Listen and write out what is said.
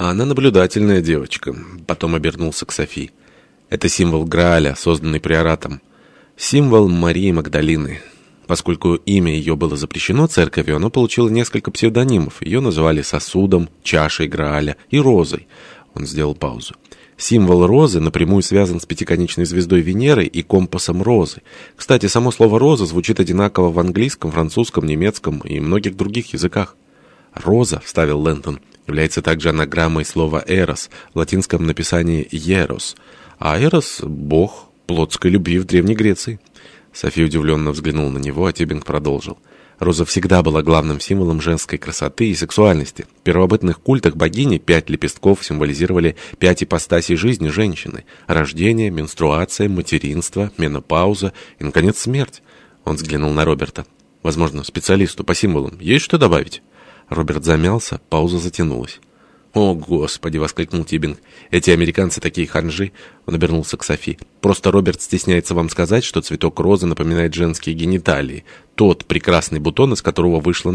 А она наблюдательная девочка. Потом обернулся к Софи. Это символ Грааля, созданный приоратом. Символ Марии Магдалины. Поскольку имя ее было запрещено церковью, оно получило несколько псевдонимов. Ее называли сосудом, чашей Грааля и розой. Он сделал паузу. Символ розы напрямую связан с пятиконечной звездой Венеры и компасом розы. Кстати, само слово «роза» звучит одинаково в английском, французском, немецком и многих других языках. «Роза», — вставил Лэнтон, — является также анаграммой слова «эрос» в латинском написании «ерос», а «эрос» — бог плотской любви в Древней Греции. София удивленно взглянула на него, а Тюбинг продолжил. Роза всегда была главным символом женской красоты и сексуальности. В первобытных культах богини пять лепестков символизировали пять ипостасей жизни женщины. Рождение, менструация, материнство, менопауза и, наконец, смерть. Он взглянул на Роберта. Возможно, специалисту по символам есть что добавить? Роберт замялся, пауза затянулась. «О, Господи!» — воскликнул Тибинг. «Эти американцы такие ханжи!» Он обернулся к Софи. «Просто Роберт стесняется вам сказать, что цветок розы напоминает женские гениталии. Тот прекрасный бутон, из которого вышло